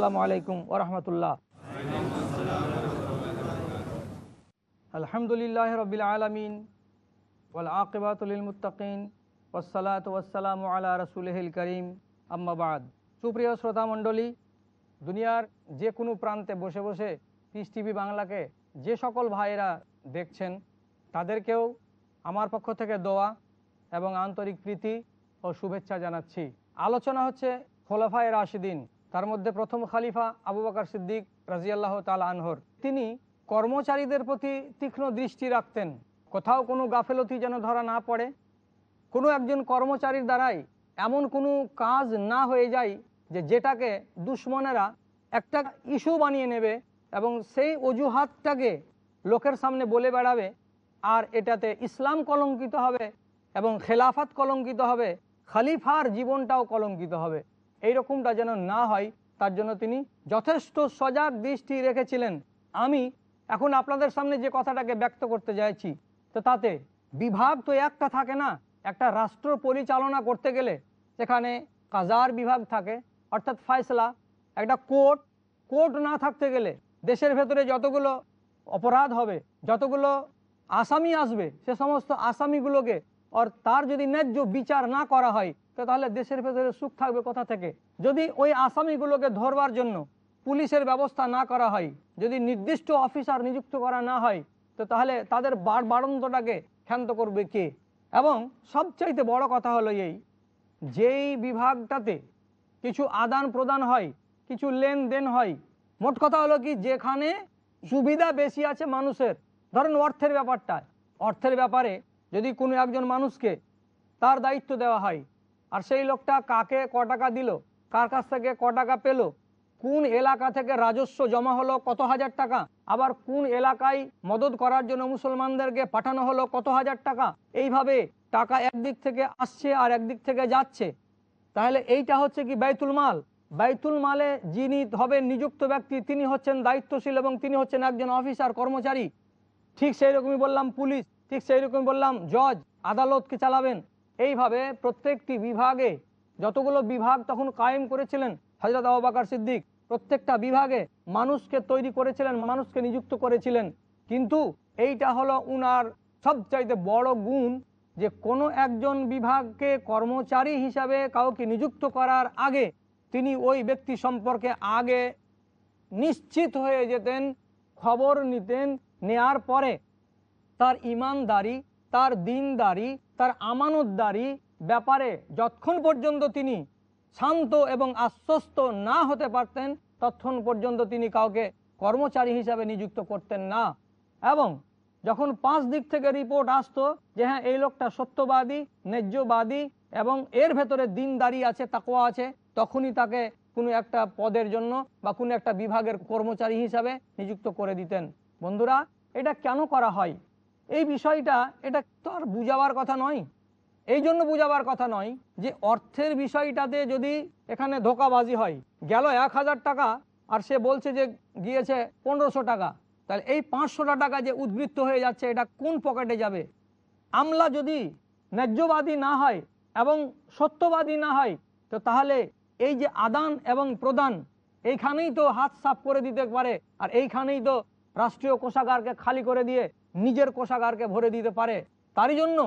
আসসালামু আলাইকুম ওরহমতুল্লাহ আলহামদুলিল্লাহ রবিল আলমিন ওয়াল আকিবাতুল মুতাকিন ওসালাত ওয়াসালাম আলা রসুলহিল করিম। আম্মাবাদ সুপ্রিয় শ্রোতা মণ্ডলী, দুনিয়ার যে কোনো প্রান্তে বসে বসে পিস টিভি বাংলাকে যে সকল ভাইয়েরা দেখছেন, তাদেরকেও আমার পক্ষ থেকে দোয়া এবং আন্তরিক প্রীতি ও শুভেচ্ছা জানাচ্ছি। আলোচনা হচ্ছে খোলাফায় রাশিদিন। তার মধ্যে প্রথম খালিফা আবু বকর সিদ্দিক রাজিয়াল্লাহ তাল আনহর। তিনি কর্মচারীদের প্রতি তীক্ষ্ণ দৃষ্টি রাখতেন। কোথাও কোনো গাফেলতি যেন ধরা না পড়ে। কোনো একজন কর্মচারীর দ্বারাই এমন কোনো কাজ না হয়ে যায় যে যেটাকে দুশ্মনেরা একটা ইস্যু বানিয়ে নেবে এবং সেই অজুহাতটাকে লোকের সামনে বলে বেড়াবে, আর এটাতে ইসলাম কলঙ্কিত হবে এবং খেলাফাত কলঙ্কিত হবে, খালিফার জীবনটাও কলঙ্কিত হবে। এই রকমটা যেন না হয়, তার জন্য তিনি যথেষ্ট সজাগ দৃষ্টি রেখেছিলেন। আমি এখন আপনাদের সামনে যে কথাটাকে ব্যক্ত করতে চাইছি তো তাতে বিভাগ তো একটা থাকে না, একটা রাষ্ট্র পরিচালনা করতে গেলে সেখানে কাজার বিভাগ থাকে, অর্থাৎ ফয়সলা, একটা কোর্ট কোর্ট না থাকতে গেলে দেশের ভেতরে যতগুলো অপরাধ হবে, যতগুলো আসামি আসবে, সে সমস্ত আসামিগুলোকে আর তার যদি ন্যায্য বিচার না করা হয় তো তাহলে দেশের ভেতরে সুখ থাকবে কোথা থেকে? যদি ওই আসামিগুলোকে ধরবার জন্য পুলিশের ব্যবস্থা না করা হয়, যদি নির্দিষ্ট অফিসার নিযুক্ত করা না হয়, তো তাহলে তাদের বার বাড়ন্তটাকে ক্ষান্ত করবে কে? এবং সবচাইতে বড় কথা হলো এই, যেই বিভাগটাতে কিছু আদান প্রদান হয়, কিছু লেনদেন হয়, মোট কথা হলো কি, যেখানে সুবিধা বেশি আছে মানুষের, ধরেন অর্থের ব্যাপারটা অর্থের ব্যাপারে যদি কোনো একজন মানুষকে তার দায়িত্ব দেওয়া হয় আর সেই লোকটা কাকে ক টাকা দিল? কার কাছ থেকে ক টাকা পেল? কোন এলাকা থেকে রাজস্ব জমা হলো কত হাজার টাকা? আবার কোন এলাকায় মদত করার জন্য মুসলমানদেরকে পাঠানো হলো কত হাজার টাকা? এইভাবে টাকা একদিক থেকে আসছে আর একদিক থেকে যাচ্ছে। তাহলে এইটা হচ্ছে কি বাইতুল মাল? বাইতুল মালে যিনি হবেন নিযুক্ত ব্যক্তি, তিনি হচ্ছেন দায়িত্বশীল এবং তিনি হচ্ছেন একজন অফিসার, কর্মচারী। ঠিক সেই রকমই বললাম পুলিশ, ঠিক সেই রকমই বললাম জজ। আদালতকে চালাবেন? এইভাবে প্রত্যেকটি বিভাগে যতগুলো বিভাগ তখন কায়েম করেছিলেন হজরত আবাকার সিদ্দিক, প্রত্যেকটা বিভাগে মানুষকে তৈরি করেছিলেন, মানুষকে নিযুক্ত করেছিলেন। কিন্তু এইটা হলো উনার সবচাইতে বড় গুণ যে কোনো একজন বিভাগকে কর্মচারী হিসাবে কাউকে নিযুক্ত করার আগে তিনি ওই ব্যক্তি সম্পর্কে আগে নিশ্চিত হয়ে যেতেন, খবর নিতেন, নেয়ার পরে তার ইমানদারি, তার দিনদারি তার আমানতদারি ব্যাপারে যতক্ষণ পর্যন্ত তিনি শান্ত এবং আশ্বস্ত না হতে পারতেন, ততক্ষণ পর্যন্ত তিনি কাউকে কর্মচারী হিসাবে নিযুক্ত করতেন না। এবং যখন পাঁচ দিক থেকে রিপোর্ট আসতো যে হ্যাঁ এই লোকটা সত্যবাদী, ন্যায্যবাদী এবং এর ভেতরে দিনদারি আছে তাকোয়া আছে, তখনই তাকে কোনো একটা পদের জন্য বা কোনো একটা বিভাগের কর্মচারী হিসাবে নিযুক্ত করে দিতেন। বন্ধুরা, এটা কেন করা হয়? এই বিষয়টা, এটা তো আর বুঝাবার কথা নয়। এই জন্য বুঝাবার কথা নয় যে অর্থের বিষয়টাতে যদি এখানে ধোকাবাজি হয়, গেল এক হাজার টাকা আর সে বলছে যে গিয়েছে পনেরোশো টাকা, তাহলে এই পাঁচশোটা টাকা যে উদ্বৃত্ত হয়ে যাচ্ছে, এটা কোন পকেটে যাবে? আমলা যদি ন্যায্যবাদী না হয় এবং সত্যবাদী না হয়, তো তাহলে এই যে আদান এবং প্রদান, এইখানেই তো হাত সাফ করে দিতে পারে, আর এইখানেই তো রাষ্ট্রীয় কোষাগারকে খালি করে দিয়ে নিজের কোষাগারকে ভরে দিতে পারে। তারই জন্য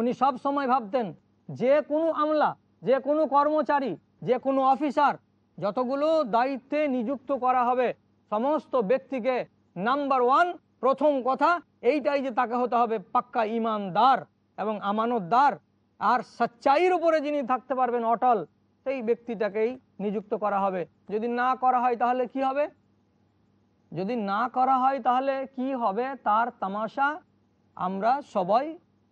উনি সব সময় ভাবতেন, যে কোনো আমলা, যে কোনো কর্মচারী, যে কোনো অফিসার, যতগুলো দায়িত্বে নিযুক্ত করা হবে, সমস্ত ব্যক্তিকে নাম্বার ওয়ান, প্রথম কথা এইটাই যে তাকে হতে হবে পাক্কা ইমানদার এবং আমানতদার। আর সচ্চাইয়ের উপরে যিনি থাকতে পারবেন অটল, সেই ব্যক্তিটাকেই নিযুক্ত করা হবে। যদি না করা হয় তাহলে কি হবে? যদি না করা হয় তাহলে কি হবে? তার তামাশা আমরা সবাই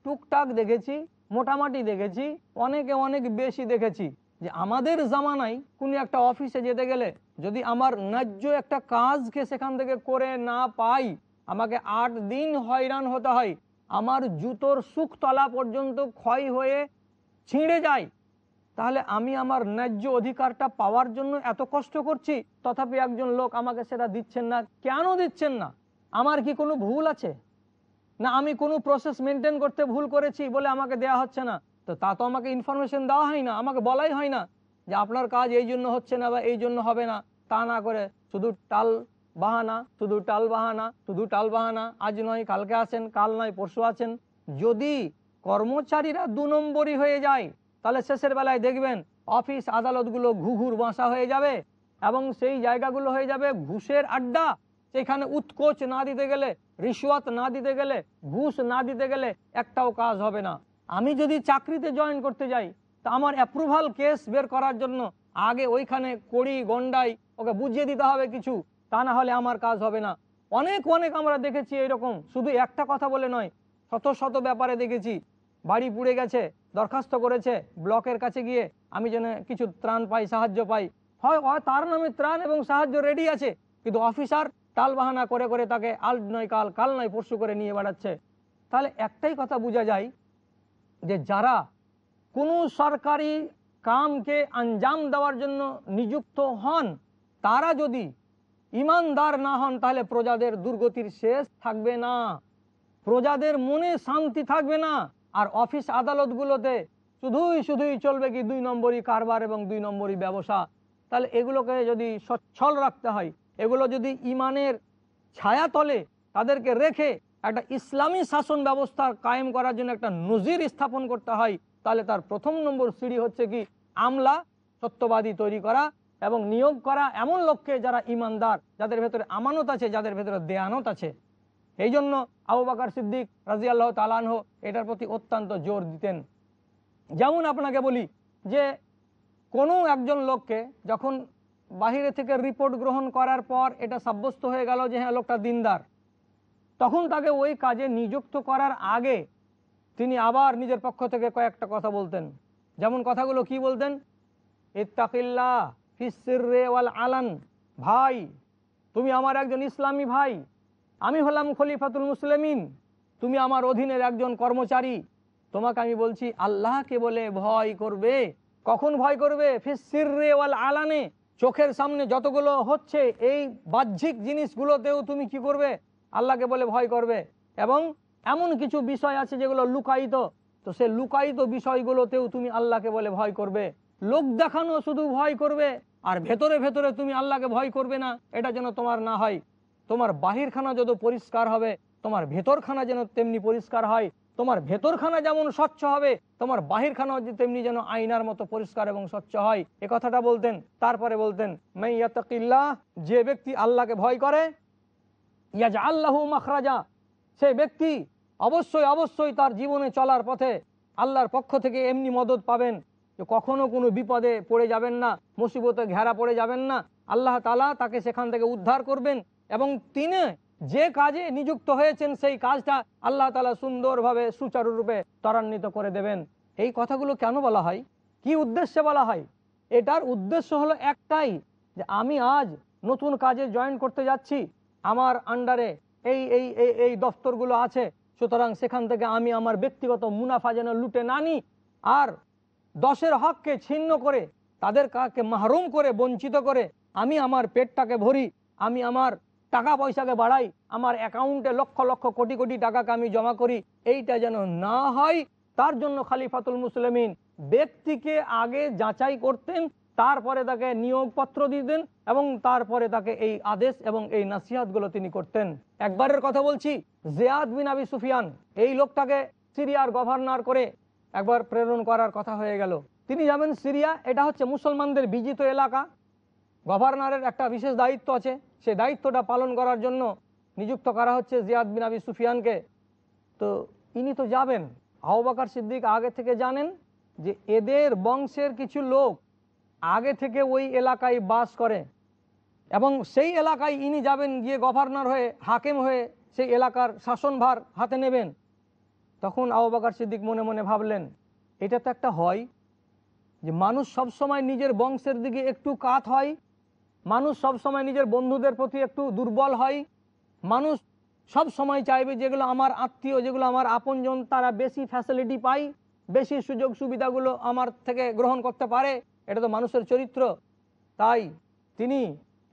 টুকটাক দেখেছি, মোটামুটি দেখেছি, অনেকে অনেক বেশি দেখেছি যে আমাদের জামানায় কোনো একটা অফিসে যেতে গেলে যদি আমার ন্যায্য একটা কাজকে সেখান থেকে করে না পাই, আমাকে আট দিন হয়রান হতে হয়, আমার জুতোর সুখতলা পর্যন্ত ক্ষয় হয়ে ছিঁড়ে যায় তাহলে আমি আমার ন্যায্য অধিকারটা পাওয়ার জন্য এত কষ্ট করছি? তথাপি একজন লোক আমাকে সেটা দিচ্ছেন না। কেন দিচ্ছেন না? আমার কি কোনো ভুল আছে? না, আমি কোনো প্রসেস মেনটেন করতে ভুল করেছি বলে আমাকে দেয়া হচ্ছে না? তো তা তো আমাকে ইনফরমেশন দেওয়া হয় না, আমাকে বলাই হয় না যে আপনার কাজ এই জন্য হচ্ছে না বা এই জন্য হবে না। তা না করে শুধু টাল বাহানা, শুধু টাল বাহানা, শুধু টাল বাহানা। আজ নয়, কালকে আসেন কাল নয়, পরশু আছেন। যদি কর্মচারীরা দু নম্বরই হয়ে যায় তাহলে শেষের বেলায় দেখবেন অফিস আদালতগুলো ঘুঘুর বাসা হয়ে যাবে এবং সেই জায়গাগুলো হয়ে যাবে ঘুষের আড্ডা। সেখানে উৎকোচ না দিতে গেলে, রিশওয়াত না দিতে গেলে, ঘুষ না দিতে গেলে একটাও কাজ হবে না। আমি যদি চাকরিতে জয়েন করতে যাই, তা আমার অ্যাপ্রুভাল কেস বের করার জন্য আগে ওইখানে কড়ি, গন্ডাই, ওকে বুঝিয়ে দিতে হবে কিছু, তা না হলে আমার কাজ হবে না। অনেক অনেক আমরা দেখেছি এরকম। শুধু একটা কথা বলে নয়, শত শত ব্যাপারে দেখেছি। বাড়ি পুড়ে গেছে দরখাস্ত করেছে ব্লকের কাছে গিয়ে, আমি যেন কিছু ত্রাণ পাই, সাহায্য পাই। হয় তার নামে ত্রাণ এবং সাহায্য রেডি আছে, কিন্তু অফিসার টাল বাহানা করে করে তাকে আল নয় কাল কাল নয় পরশু করে নিয়ে বেড়াচ্ছে। তাহলে একটাই কথা বোঝা যায় যে যারা কোনো সরকারি কামকে আঞ্জাম দেওয়ার জন্য নিযুক্ত হন, তারা যদি ইমানদার না হন, তাহলে প্রজাদের দুর্গতির শেষ থাকবে না। প্রজাদের মনে শান্তি থাকবে না। আর অফিস আদালতগুলোতে শুধুই শুধুই চলবে কি দুই নম্বরই কারবার এবং দুই নম্বরই ব্যবসা। তাহলে এগুলোকে যদি সচ্ছল রাখতে হয়, এগুলো যদি ইমানের ছায়াতলে তাদেরকে রেখে একটা ইসলামী শাসন ব্যবস্থা কায়েম করার জন্য একটা নজির স্থাপন করতে হয়, তাহলে তার প্রথম নম্বর সিঁড়ি হচ্ছে কি আমলা, সত্যবাদী তৈরি করা এবং নিয়োগ করা এমন লোককে যারা ইমানদার, যাদের ভেতরে আমানত আছে, যাদের ভেতরে দেয়ানত আছে। এই জন্য আবু বাকার সিদ্দিক রাজি আল্লাহ তালানহ এটার প্রতি অত্যন্ত জোর দিতেন। যেমন আপনাকে বলি যে, কোনো একজন লোককে যখন বাহিরে থেকে রিপোর্ট গ্রহণ করার পর এটা সাব্যস্ত হয়ে গেল যে হ্যাঁ লোকটা দিনদার, তখন তাকে ওই কাজে নিযুক্ত করার আগে তিনি আবার নিজের পক্ষ থেকে কয়েকটা কথা বলতেন। যেমন কথাগুলো কি বলতেন? ইত্তাকিল্লা ফিসিরে ওয়াল আলান, ভাই, তুমি আমার একজন ইসলামী ভাই আমি হলাম খলিফাতুল মুসলিমিন। তুমি আমার অধীনের একজন কর্মচারী। তোমাকে আমি বলছি, আল্লাহকে বলে ভয় করবে। কখন ভয় করবে? ফিসিরে ওয়াল আলানে। চোখের সামনে যতগুলো হচ্ছে, এই বাহ্যিক জিনিসগুলোতেও তুমি কি করবে? আল্লাহকে বলে ভয় করবে। এবং এমন কিছু বিষয় আছে যেগুলো লুকায়িত। তো সে লুকায়িত বিষয়গুলোতেও তুমি আল্লাহকে বলে ভয় করবে। লোক দেখানো শুধু ভয় করবে, আর ভেতরে ভেতরে তুমি আল্লাহকে ভয় করবে না। এটা যেন তোমার না হয়। তোমার বাহিরখানা যত পরিষ্কার হবে, তোমার ভেতরখানা যেন তেমনি পরিষ্কার হয়, তোমার ভেতরখানা যেমন স্বচ্ছ হবে, তোমার বাহিরখানাও যে তেমনি যেন আয়নার মতো পরিষ্কার এবং স্বচ্ছ হয়। এ কথাটা বলতেন, তারপরে বলতেন মাইয়াতাকিল্লাহ যে ব্যক্তি আল্লাহকে ভয় করে ইয়াজ আল্লাহ মাখরাজা, সে ব্যক্তি অবশ্যই অবশ্যই তার জীবনে চলার পথে আল্লাহর পক্ষ থেকে এমনি মদত পাবেন। যে কখনো কোনো বিপদে পড়ে যাবেন না, মুসিবতে ঘেরা পড়ে যাবেন না। আল্লাহ তালা তাকে সেখান থেকে উদ্ধার করবেন। এবং তিনি যে কাজে নিযুক্ত হয়েছেন, সেই কাজটা আল্লাহ তালা সুন্দরভাবে, সুচারুরূপে ত্বরান্বিত করে দেবেন। এই কথাগুলো কেন বলা হয়? কি উদ্দেশ্যে বলা হয়? এটার উদ্দেশ্য হলো একটাই, যে আমি আজ নতুন কাজে জয়েন করতে যাচ্ছি, আমার আন্ডারে এই এই এই দফতরগুলো আছে, সুতরাং সেখান থেকে আমি আমার ব্যক্তিগত মুনাফা যেন লুটে না নিই, আর দশের হককে ছিন্ন করে, তাদের কাকে মাহরুম করে, বঞ্চিত করে, আমি আমার পেটটাকে ভরি, আমি আমার টাকা পয়সাকে বাড়াই আমার অ্যাকাউন্টে লক্ষ লক্ষ কোটি কোটি টাকাকে আমি জমা করি, এইটা যেন না হয়, তার জন্য খালিফাতুল মুসলিমিন ব্যক্তিকে আগে যাচাই করতেন, তারপরে তাকে নিয়োগপত্র দিতেন এবং তারপরে তাকে এই আদেশ এবং এই নাসিহাতগুলো তিনি করতেন। একবারের কথা বলছি, জিয়াদ বিন আবি সুফিয়ান, এই লোকটাকে সিরিয়ার গভর্নর করে একবার প্রেরণ করার কথা হয়ে গেল। তিনি যাবেন সিরিয়া, এটা হচ্ছে মুসলমানদের বিজিত এলাকা। গভর্নরের একটা বিশেষ দায়িত্ব আছে। সেই দায়িত্বটা পালন করার জন্য নিযুক্ত করা হচ্ছে জিয়াদ বিন আবি সুফিয়ানকে। তো ইনি তো যাবেন। আহবাকার সিদ্দিক আগে থেকে জানেন যে এদের বংশের কিছু লোক আগে থেকে ওই এলাকায় বাস করে এবং সেই এলাকায় ইনি যাবেন গিয়ে গভর্নর হয়ে, হাকেম হয়ে সেই এলাকার শাসনভার হাতে নেবেন। তখন আহবাকার সিদ্দিক মনে মনে ভাবলেন, এটা তো একটা হয় যে মানুষ সব সময় নিজের বংশের দিকে একটু কাত হয় মানুষ সব সময় নিজের বন্ধুদের প্রতি একটু দুর্বল হয়। মানুষ সব সময় চাইবে যেগুলো আমার আত্মীয়, যেগুলো আমার আপনজন, তারা বেশি ফ্যাসিলিটি পায়, বেশি সুযোগ সুবিধাগুলো আমার থেকে গ্রহণ করতে পারে। এটা তো মানুষের চরিত্র। তাই তিনি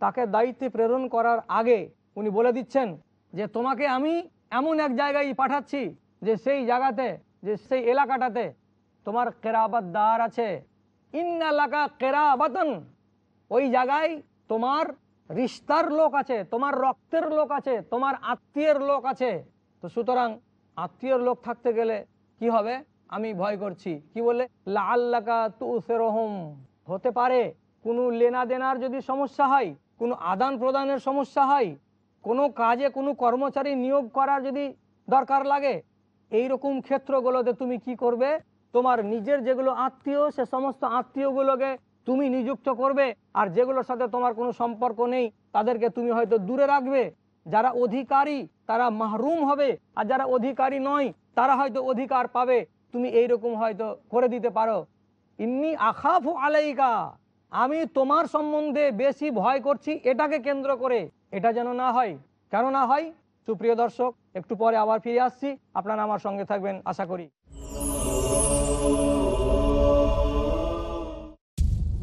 তাকে দায়িত্বে প্রেরণ করার আগে উনি বলে দিচ্ছেন যে, তোমাকে আমি এমন এক জায়গায় পাঠাচ্ছি যে সেই জায়গাতে, যে সেই এলাকাটাতে তোমার কেরাবাতদার আছে। ইন এলাকা কেরাবাতন। ওই জায়গায় তোমার রিস্তার লোক আছে, তোমার রক্তের লোক আছে, তোমার আত্মীয়ের লোক আছে। তো সুতরাং আত্মীয়র লোক থাকতে গেলে কি হবে? আমি ভয় করছি। কি বলে লাল্লাকা তু সেরহম হতে পারে কোনো লেনা দেনার যদি সমস্যা হয়, কোনো আদান প্রদানের সমস্যা হয়, কোনো কাজে কোনো কর্মচারী নিয়োগ করার যদি দরকার লাগে এই রকম ক্ষেত্রগুলোতে তুমি কি করবে? তোমার নিজের যেগুলো আত্মীয়, সে সমস্ত আত্মীয়গুলোকে তুমি নিযুক্ত করবে আর যেগুলোর সাথে তোমার কোনো সম্পর্ক নেই, তাদেরকে তুমি হয়তো দূরে রাখবে। যারা অধিকারী, তারা মাহরুম হবে, আর যারা অধিকারী নয়, তারা হয়তো অধিকার পাবে। তুমি এই রকম হয়তো করে দিতে পারো। ইন্নি আখাফু আলাইকা, আমি তোমার সম্বন্ধে বেশি ভয় করছি এটাকে কেন্দ্র করে। এটা যেন না হয়। কেন না হয়? সুপ্রিয় দর্শক, একটু পরে আবার ফিরে আসছি। আপনারা আমার সঙ্গে থাকবেন, আশা করি।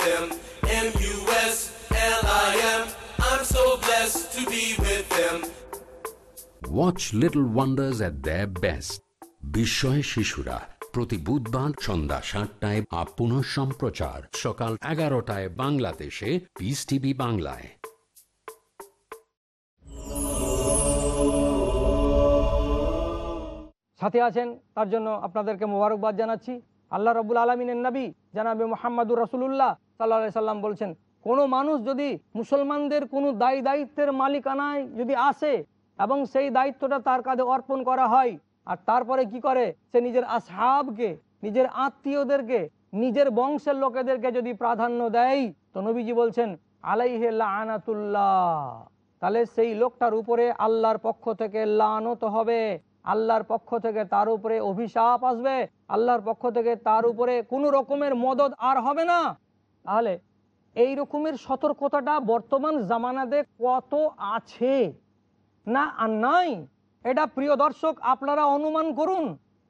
Be with them. M-U-S-L-I-M. I'm so blessed to be with them. Watch little wonders at the best বিস্ময় শিশুরা প্রতি বুধবার সন্ধ্যা সাতটায় আর পুনঃ সম্প্রচার সকাল এগারোটায় বাংলাদেশে পিস টিভি বাংলায় সাথে আছেন তার জন্য আপনাদেরকে মোবারকবাদ জানাচ্ছি আল্লাহ রবুল আলমিনের নবী জানাবে মোহাম্মদুর রসুল্লাহ সাল্লা সাল্লাম বলছেন, কোনো মানুষ যদি মুসলমানদের কোনো দায়ী দায়িত্বের মালিকানায় যদি আসে এবং সেই দায়িত্বটা তার কাঁধে অর্পণ করা হয়, আর তারপরে কি করে? সে নিজের আসহাবকে, নিজের আত্মীয়দেরকে, নিজের বংশের লোকেদেরকে যদি প্রাধান্য দেয়, তো নবীজি বলছেন, আলাইহে লানাতুল্লাহ। তাহলে সেই লোকটার উপরে আল্লাহর পক্ষ থেকে লানত হবে, আল্লাহর পক্ষ থেকে তার উপরে অভিশাপ আসবে, আল্লাহর পক্ষ থেকে তার উপরে কোনো রকমের মদত আর হবে না। তাহলে এই রকমের সতর্কতাটা বর্তমান জামানাতে কত আছে না আর নাই, এটা প্রিয় দর্শক আপনারা অনুমান করুন।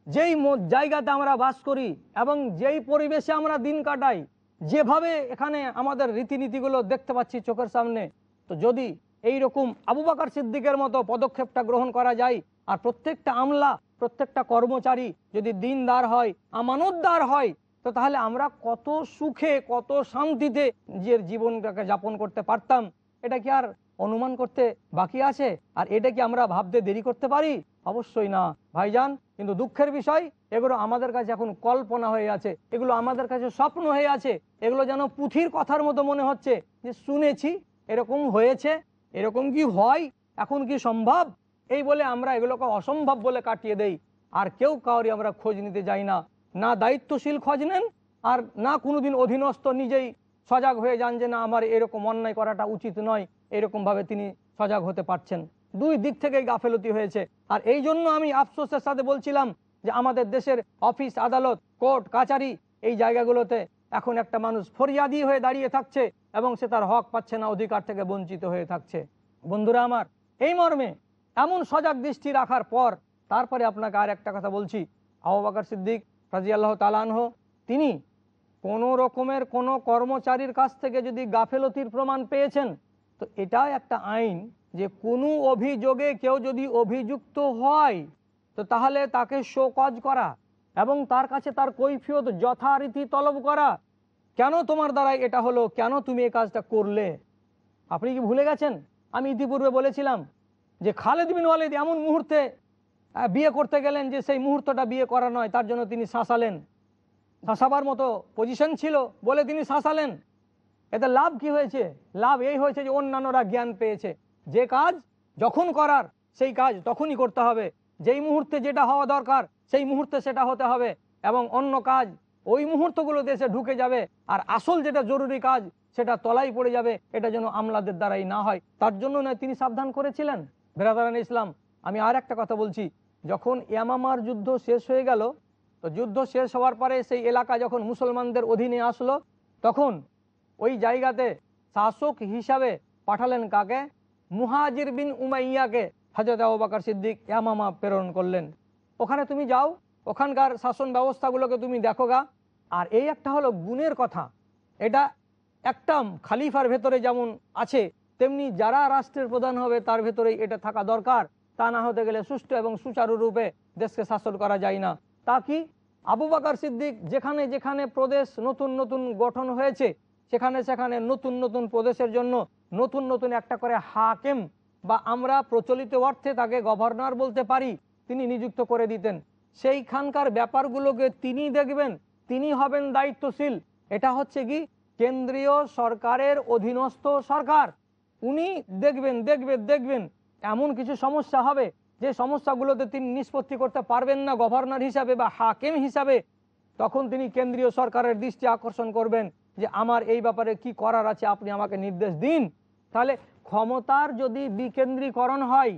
যেই জায়গাতে আমরা বাস করি এবং যেই পরিবেশে আমরা দিন কাটাই, যেভাবে এখানে আমাদের রীতিনীতিগুলো দেখতে পাচ্ছি চোখের সামনে, তো যদি এই রকম আবু বাকার সিদ্দিকের মতো পদক্ষেপটা গ্রহণ করা যায় আর প্রত্যেকটা আমলা, প্রত্যেকটা কর্মচারী যদি দিনদার হয়, আমানতদার হয় তো তাহলে আমরা কত সুখে, কত শান্তিতে নিজের জীবনটাকে যাপন করতে পারতাম? এটা কি আর অনুমান করতে বাকি আছে? আর এটা কি আমরা ভাবতে দেরি করতে পারি? অবশ্যই না, ভাইজান। কিন্তু দুঃখের বিষয়, এগুলো আমাদের কাছে এখন কল্পনা হয়ে আছে। এগুলো আমাদের কাছে স্বপ্ন হয়ে আছে। এগুলো যেন পুঁথির কথার মতো মনে হচ্ছে যে শুনেছি, এরকম হয়েছে, এরকম কি হয়, এখন কি সম্ভব? এই বলে আমরা এগুলোকে অসম্ভব বলে কাটিয়ে দেই। আর কেউ কাউরি আমরা খোঁজ নিতে যাই না। না দায়িত্বশীল খোঁজ নেন আর না কোনোদিন অধীনস্থ নিজেই সজাগ হয়ে যান যে না, আমার এরকম অন্যায় করাটা উচিত নয়, এরকমভাবে তিনি সজাগ হতে পারছেন। দুই দিক থেকেই গাফেলতি হয়েছে। আর এই জন্য আমি আফসোসের সাথে বলছিলাম যে আমাদের দেশের অফিস, আদালত, কোর্ট, কাচারি এই জায়গাগুলোতে এখন একটা মানুষ ফরিয়াদি হয়ে দাঁড়িয়ে থাকছে এবং সে তার হক পাচ্ছে না, অধিকার থেকে বঞ্চিত হয়ে থাকছে। বন্ধুরা আমার, এই মর্মে এমন সজাগ দৃষ্টি রাখার পর তারপরে আপনাকে আর একটা কথা বলছি। আবাকার সিদ্দিক রাজি আল্লাহ তালানহ তিনি কোনো রকমের কোনো কর্মচারীর কাছ থেকে যদি গাফেলতির প্রমাণ পেয়েছেন, তো এটা একটা আইন যে কোনো অভিযোগে কেউ যদি অভিযুক্ত হয়, তো তাহলে তাকে শোকজ করা এবং তার কাছে তার কৈফিয়ত যথারীতি তলব করা। কেন তোমার দ্বারা এটা হলো? কেন তুমি এই কাজটা করলে? আপনি কি ভুলে গেছেন? আমি ইতিপূর্বে বলেছিলাম যে খালেদ বিন ওয়ালিদ এমন মুহূর্তে বিয়ে করতে গেলেন যে সেই মুহূর্তটা বিয়ে করা নয়, তার জন্য তিনি শাসালেন। শাসাবার মতো পজিশন ছিল বলে তিনি শাসালেন। এতে লাভ কি হয়েছে? লাভ এই হয়েছে যে অন্যান্যরা জ্ঞান পেয়েছে। যে কাজ যখন করার, সেই কাজ তখনই করতে হবে। যেই মুহূর্তে যেটা হওয়া দরকার, সেই মুহূর্তে সেটা হতে হবে এবং অন্য কাজ ওই মুহূর্তগুলো দেশে ঢুকে যাবে আর আসল যেটা জরুরি কাজ, সেটা তলাই পড়ে যাবে। এটা যেন আমলাদের দ্বারাই না হয়। তার জন্য নয়, তিনি সাবধান করেছিলেন। বেরাদারান ইসলাম আমি আর একটা কথা বলছি, যখন ইয়ামামার যুদ্ধ শেষ হয়ে গেল, তো যুদ্ধ শেষ হওয়ার পরে সেই এলাকা যখন মুসলমানদের অধীনে আসলো, তখন ওই জায়গাতে শাসক হিসাবে পাঠালেন কাকে? মুহাজির বিন উমাইয়াকে হাজরত আবাকার সিদ্দিক ইয়ামামা প্রেরণ করলেন। ওখানে তুমি যাও, ওখানকার শাসন ব্যবস্থাগুলোকে তুমি দেখো গা। আর এই একটা হলো গুণের কথা। এটা একটা খালিফার ভেতরে যেমন আছে, তেমনি যারা রাষ্ট্রের প্রধান হবে তার ভেতরেই এটা থাকা দরকার। তা না হতে গেলে সুষ্ঠু এবং সুচারুরূপে দেশকে শাসন করা যায় না। তা কি? আবু বাকার সিদ্দিক যেখানে যেখানে প্রদেশ নতুন নতুন গঠন হয়েছে, সেখানে সেখানে নতুন নতুন প্রদেশের জন্য নতুন নতুন একটা করে হাকেম বা আমরা প্রচলিত অর্থে তাকে গভর্নর বলতে পারি, তিনি নিযুক্ত করে দিতেন। সেইখানকার ব্যাপারগুলোকে তিনি দেখবেন, তিনি হবেন দায়িত্বশীল। এটা হচ্ছে কি? কেন্দ্রীয় সরকারের অধীনস্থ সরকার। উনি দেখবেন দেখবেন দেখবেন এমন কিছু সমস্যা হবে যে সমস্যাগুলোতে তিনি নিষ্পত্তি করতে পারবেন না গভর্নর হিসাবে বা হাকেম হিসাবে, তখন তিনি কেন্দ্রীয় সরকারের দৃষ্টি আকর্ষণ করবেন যে আমার এই ব্যাপারে কি করার আছে, আপনি আমাকে নির্দেশ দিন। তাহলে ক্ষমতার যদি বিকেন্দ্রীকরণ হয়,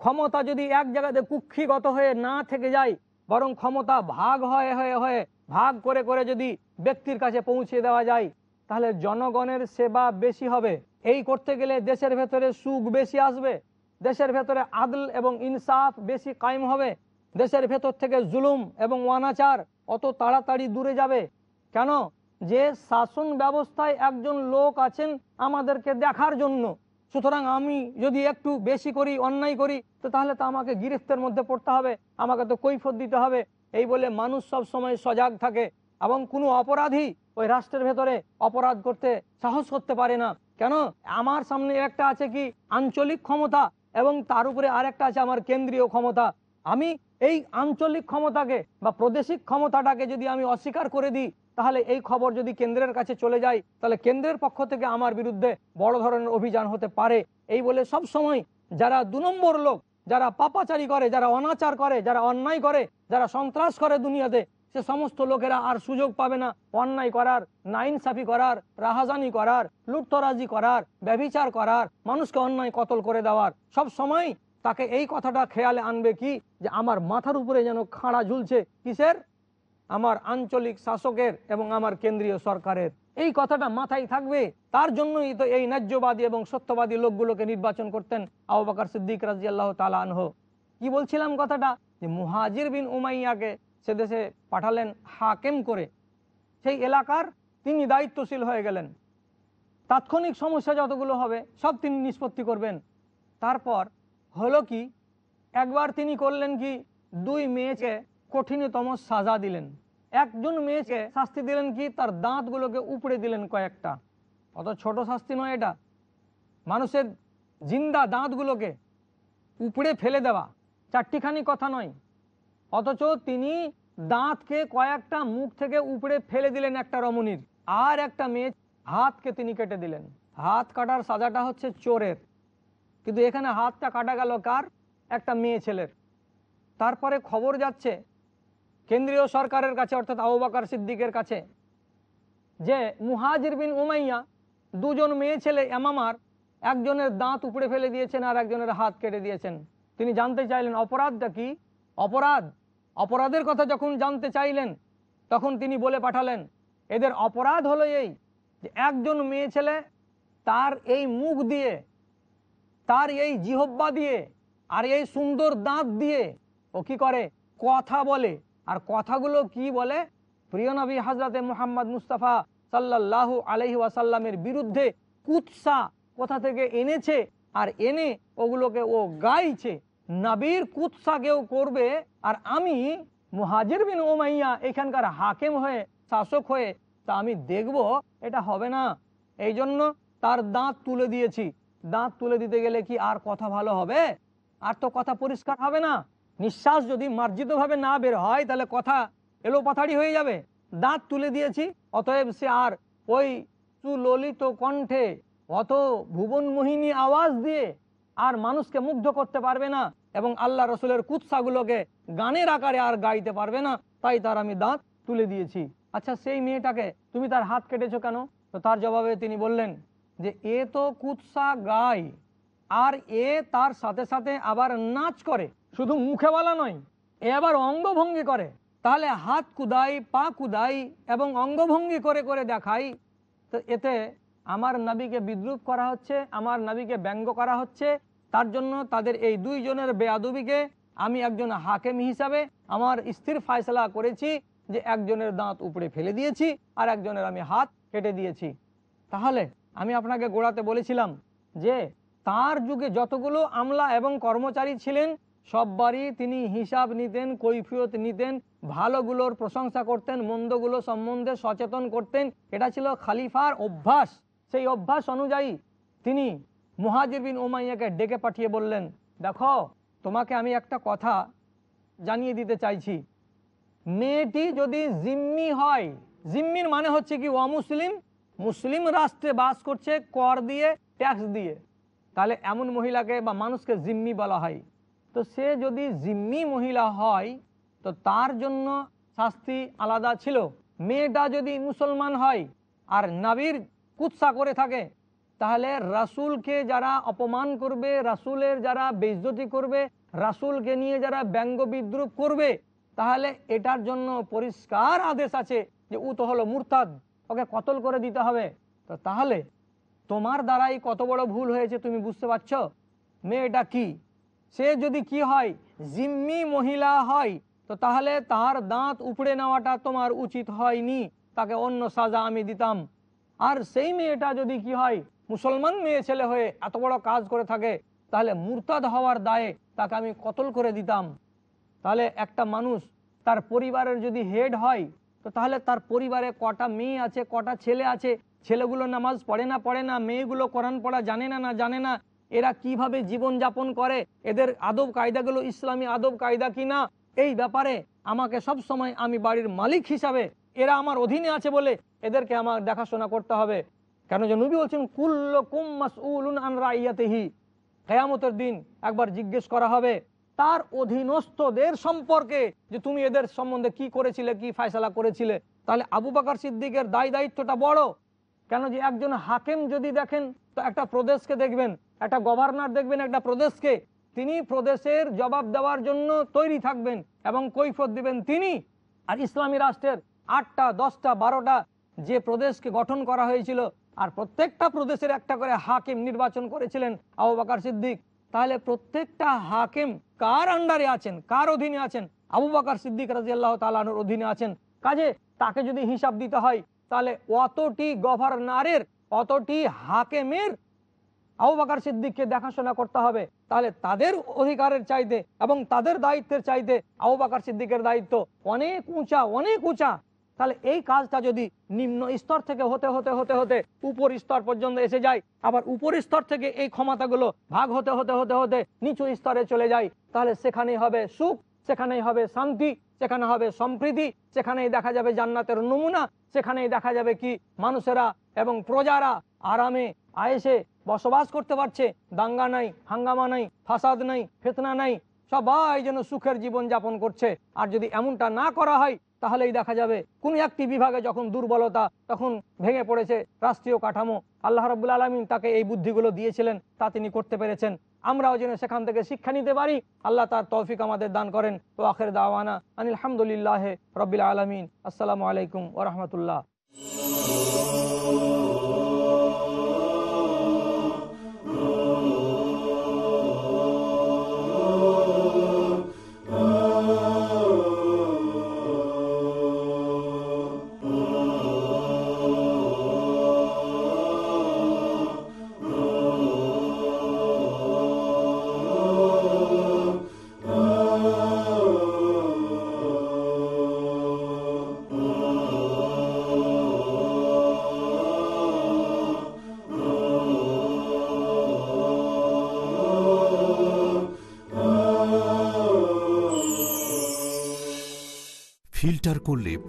ক্ষমতা যদি এক জায়গাতে কুক্ষিগত হয়ে না থেকে যায়, বরং ক্ষমতা ভাগ হয়ে হয়ে হয়ে, ভাগ করে করে যদি ব্যক্তির কাছে পৌঁছে দেওয়া যায়, তাহলে জনগণের সেবা বেশি হবে। এই করতে গেলে দেশের ভেতরে সুখ বেশি আসবে। দেশের ভেতরে আদল এবং ইনসাফ বেশি কায়েম হবে। দেশের ভেতর থেকে জুলুম এবং অনাচার অত তাড়াতাড়ি দূরে যাবে। কেন? যে শাসন ব্যবস্থায় একজন লোক আছেন আমাদেরকে দেখার জন্য। সুতরাং আমি যদি একটু বেশি করি, অন্যায় করি, তো তাহলে তো আমাকে গিরফতের মধ্যে পড়তে হবে, আমাকে তো কৈফত দিতে হবে। এই বলে মানুষ সব সময় সজাগ থাকে এবং কোনো অপরাধী ওই রাষ্ট্রের ভেতরে অপরাধ করতে সাহস করতে পারে না। কেন? আমার সামনে একটা আছে কি? আঞ্চলিক ক্ষমতা। এবং তার উপরে আরেকটা আছে আমার কেন্দ্রীয় ক্ষমতা। আমি এই আঞ্চলিক ক্ষমতাকে বা প্রাদেশিক ক্ষমতাটাকে যদি আমি অস্বীকার করে দিই, তাহলে এই খবর যদি কেন্দ্রের কাছে চলে যায়, তাহলে কেন্দ্রের পক্ষ থেকে আমার বিরুদ্ধে বড় ধরনের অভিযান হতে পারে। এই বলে সব সময় যারা দু নম্বর লোক, যারা পাপাচারি করে, যারা অনাচার করে, যারা অন্যায় করে, যারা সন্ত্রাস করে দুনিয়াতে সে সমস্ত লোকেরা আর সুযোগ পাবে না। অন্যায় করার, নাইনসাফি করার, রাহাজানি করার, লুটতরাজি করার, ব্যভিচার করার, মানুষকে অন্যায় কতল করে দেওয়ার। সব সময় তাকে এই কথাটা খেয়ালে আনবে কি? যে আমার মাথার উপরে যেন খাড়া ঝুলছে কিসের? আমার আঞ্চলিক শাসকের এবং আমার কেন্দ্রীয় সরকারের। এই কথাটা মাথায় থাকবে। তার জন্যই তো এই ন্যায্যবাদী এবং সত্যবাদী লোকগুলোকে নির্বাচন করতেন আবু বকর সিদ্দিক রাজি আল্লাহ তালা আনহ। কি বলছিলাম কথাটা? যে মুহাজির বিন উমাইয়াকে সে দেশে পাঠালেন হাকেম করে। সেই এলাকার তিনি দায়িত্বশীল হয়ে গেলেন। তাৎক্ষণিক সমস্যা যতগুলো হবে, সব তিনি নিষ্পত্তি করবেন। তারপর হলো কি, একবার তিনি করলেন কি, দুই মেয়েকে কঠিনতম সাজা দিলেন। একজন মেয়েকে শাস্তি দিলেন কি, তার দাঁতগুলোকে উপড়ে দিলেন কয়েকটা। অত ছোট শাস্তি নয় এটা। মানুষের জিন্দা দাঁতগুলোকে উপড়ে ফেলে দেওয়া, চারটিখানি কথা নয়। অথচ তিনি দাঁতকে কয়েকটা মুখ থেকে উপড়ে ফেলে দিলেন একটা রমণীর। আর একটা মেয়ে হাতকে তিনি কেটে দিলেন। হাত কাটার সাজাটা হচ্ছে চোরের। কিন্তু এখানে হাতটা কাটা গেল কার? একটা মেয়ে ছেলের। তারপরে খবর যাচ্ছে কেন্দ্রীয় সরকারের কাছে, অর্থাৎ আবুবাকার সিদ্দিকের কাছে, যে মুহাজির বিন উমাইয়া দুজন মেয়ে ছেলে এমামার একজনের দাঁত উপড়ে ফেলে দিয়েছেন আর একজনের হাত কেটে দিয়েছেন। তিনি জানতে চাইলেন, অপরাধটা কি? অপরাধ? অপরাধের কথা যখন জানতে চাইলেন, তখন তিনি বলে পাঠালেন, এদের অপরাধ হলো এই যে একজন মেয়ে ছেলে তার এই মুখ দিয়ে, তার এই জিহব্বা দিয়ে আর এই সুন্দর দাঁত দিয়ে ও কি করে? কথা বলে। আর কথাগুলো কি বলে? প্রিয় নবী হাজরাতে মুহাম্মদ মুস্তাফা সাল্লাল্লাহু আলহি ওয়াসাল্লামের বিরুদ্ধে কুৎসা কোথা থেকে এনেছে? আর এনে ওগুলোকে ও গাইছে। নবীর কুৎসা কেউ করবে, আর আমি মুহাজির বিন ওমাইয়া এখানকার হাকেম হয়ে, শাসক হয়ে, তা আমি দেখব, এটা হবে না। এই জন্য তার দাঁত তুলে দিয়েছি। দাঁত তুলে দিতে গেলে কি আর কথা ভালো হবে? আর তো কথা পরিষ্কার হবে না। নিঃশ্বাস যদি মার্জিতভাবে না বের হয়, তাহলে কথা এলো পাথাড়ি হয়ে যাবে। দাঁত তুলে দিয়েছি, অতএব সে আর ওই সুললিত কণ্ঠে, অত ভুবনমোহিনী আওয়াজ দিয়ে আর মানুষকে মুগ্ধ করতে পারবে না। এবং আল্লাহ রসুলের কুৎসাগুলোকে গানের আকারে আর গাইতে পারবে না, তাই তার আমি দাঁত তুলে দিয়েছি। আচ্ছা সেই মেয়েটাকে তুমি তার হাত কেটেছো কেন? তো তার জবাবে তিনি বললেন যে, এ তো কুৎসা গায় আর এ তার সাথে সাথে আবার নাচ করে। শুধু মুখে বলা নয়, এ আবার অঙ্গভঙ্গি করে। তাহলে হাত কুদাই, পা কুদাই এবং অঙ্গভঙ্গি করে করে দেখাই। তো এতে আমার নাবিকে বিদ্রুপ করা হচ্ছে, আমার নাবিকে ব্যঙ্গ করা হচ্ছে তার জন্য তাদের এই দুইজনের বেয়াদুবিকে আমি একজন হাকেম হিসাবে আমার স্থির ফায়সলা করেছি যে একজনের দাঁত উপড়ে ফেলে দিয়েছি আর একজনের আমি হাত কেটে দিয়েছি। তাহলে আমি আপনাকে গোড়াতে বলেছিলাম যে তার যুগে যতগুলো আমলা এবং কর্মচারী ছিলেন, সববারই তিনি হিসাব নিতেন, কৈফিয়ত নিতেন, ভালোগুলোর প্রশংসা করতেন, মন্দগুলো সম্বন্ধে সচেতন করতেন। এটা ছিল খালিফার অভ্যাস। সেই অভ্যাস অনুযায়ী তিনি মুহাজির বিন ওমাইয়াকে ডেকে পাঠিয়ে বললেন, দেখো, তোমাকে আমি একটা কথা জানিয়ে দিতে চাইছি। মেয়েটি যদি জিম্মি হয়, জিম্মির মানে হচ্ছে কি অমুসলিম মুসলিম রাষ্ট্রে বাস করছে কর দিয়ে, ট্যাক্স দিয়ে। তাহলে এমন মহিলাকে বা মানুষকে জিম্মি বলা হয়। তো সে যদি জিম্মি মহিলা হয়, তো তার জন্য শাস্তি আলাদা ছিল। মেয়েটা যদি মুসলমান হয়, আর নাবির কুৎসা করে থাকে তাহলে রাসুলকে যারা অপমান করবে, রাসুলের যারা বেইজ্জতি করবে, রাসুলকে নিয়ে যারা ব্যঙ্গ বিদ্রুপ করবে, তাহলে এটার জন্য পরিষ্কার আদেশ আছে যে ও তো হলো মুরতাদ, ওকে কতল করে দিতে হবে। তো তাহলে তোমার দ্বারাই কত বড় ভুল হয়েছে তুমি বুঝতে পারছ? মেয়েটা কি? সে যদি কি হয়, জিম্মি মহিলা হয়, তো তাহলে তার দাঁত উপড়ে নেওয়াটা তোমার উচিত হয়নি, তাকে অন্য সাজা আমি দিতাম। আর সেই মেয়েটা যদি কি হয় মুসলমান মেয়ে ছেলে হয়ে এত বড় কাজ করে থাকে, তাহলে মুরতাদ হওয়ার দায়ে তাকে আমি কতল করে দিতাম? তাহলে একটা মানুষ তার পরিবারের যদি হেড হয়, তো তাহলে তার পরিবারে কটা মেয়ে আছে, কটা ছেলে আছে? ছেলেগুলো নামাজ পড়ে না পড়ে না? মেয়েগুলো কোরআন পড়া জানে না না জানে না? এরা কীভাবে জীবন যাপন করে? এদের আদব কায়দাগুলো ইসলামী আদব কায়দা কি না এই ব্যাপারে আমাকে সব সময় আমি বাড়ির মালিক হিসাবে, এরা আমার অধীনে আছে বলে এদেরকে আমার দেখাশোনা করতে হবে। কেন যে নবী বলছেন, কুল্ল কুম মাসউলুন আন রাইয়াতেহি। কেয়ামতের দিন একবার জিজ্ঞেস করা হবে তার অধীনস্থদের সম্পর্কে যে তুমি এদের সম্বন্ধে কি করেছিলে, কি ফায়সালা করেছিলে। তাহলে আবু বাকার সিদ্দিকের দায় দায়িত্বটা বড়। কেন যে একজন হাকেম যদি দেখেন, তো একটা প্রদেশকে দেখবেন, একটা গভর্নর দেখবেন একটা প্রদেশকে, তিনি প্রদেশের জবাব দেওয়ার জন্য তৈরি থাকবেন এবং কৈফত দিবেন তিনি। আর ইসলামী রাষ্ট্রের আটটা, দশটা, বারোটা যে প্রদেশকে গঠন করা হয়েছিল আর প্রত্যেকটা প্রদেশের একটা করে হাকিম নির্বাচন করেছিলেন আবু বাকার সিদ্দিক। তাহলে প্রত্যেকটা হাকিম কার আন্ডারে আছেন? কার অধীনে আছেন? আবু বাকার সিদ্দিক রাজি আল্লাহ তালানুর অধীনে আছেন। কাজে তাকে যদি হিসাব দিতে হয়, তাহলে অতটি গভর্নরের, অতটি হাকেমের আবু বাকার সিদ্দিককে দেখাশোনা করতে হবে। তাহলে তাদের অধিকারের চাইতে এবং তাদের দায়িত্বের চাইতে আবু বাকার সিদ্দিকের দায়িত্ব অনেক উঁচা অনেক উঁচা। তাহলে এই কাজটা যদি নিম্ন স্তর থেকে হতে হতে হতে হতে উপর স্তর পর্যন্ত এসে যায়, আবার উপর স্তর থেকে এই ক্ষমতাগুলো ভাগ হতে হতে হতে হতে নিচু স্তরে চলে যায়, তাহলে সেখানেই হবে সুখ, সেখানেই হবে শান্তি, সেখানে হবে সম্প্রীতি, সেখানেই দেখা যাবে জান্নাতের নমুনা, সেখানেই দেখা যাবে কি মানুষেরা এবং প্রজারা আরামে, আয়েসে বসবাস করতে পারছে, দাঙ্গা নাই, হাঙ্গামা নাই, ফাসাদ নাই, ফেতনা নাই, সবাই যেন সুখের জীবন যাপন করছে। আর যদি এমনটা না করা হয় তাহলেই দেখা যাবে কোন একটি বিভাগে যখন দুর্বলতা তখন ভেঙে পড়েছে রাষ্ট্রীয় কাঠামো, আল্লাহ রবুল আলমিন তাকে এই বুদ্ধিগুলো দিয়েছিলেন, তা তিনি করতে পেরেছেন। আমরাও যেন সেখান থেকে শিক্ষা নিতে পারি, আল্লাহ তার তৌফিক আমাদের দান করেন। তো আখের দাওয়ানা, আনিল আলহামদুলিল্লাহ রবিল আলমিন। আসসালামু আলাইকুম ওরহমতুল্লাহ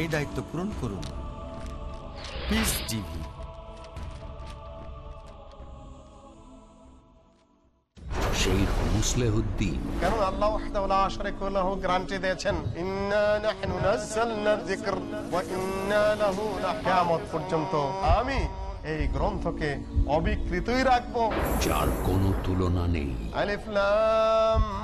এই দায়িত্ব পূরণ করুন। পিস টিভি শেখ মুসলেহুদ্দিন কারণ আল্লাহ ওয়াহদাহু লা লাহু গ্যারান্টি দিয়েছেন? ইন্না নাহনু নাযালনা যিকর ওয়া ইন্না লাহু কিয়ামত পর্যন্ত। আমি এই গ্রন্থকে অবিকৃতই রাখব। যার কোনো তুলনা নেই। আলিফ লাম।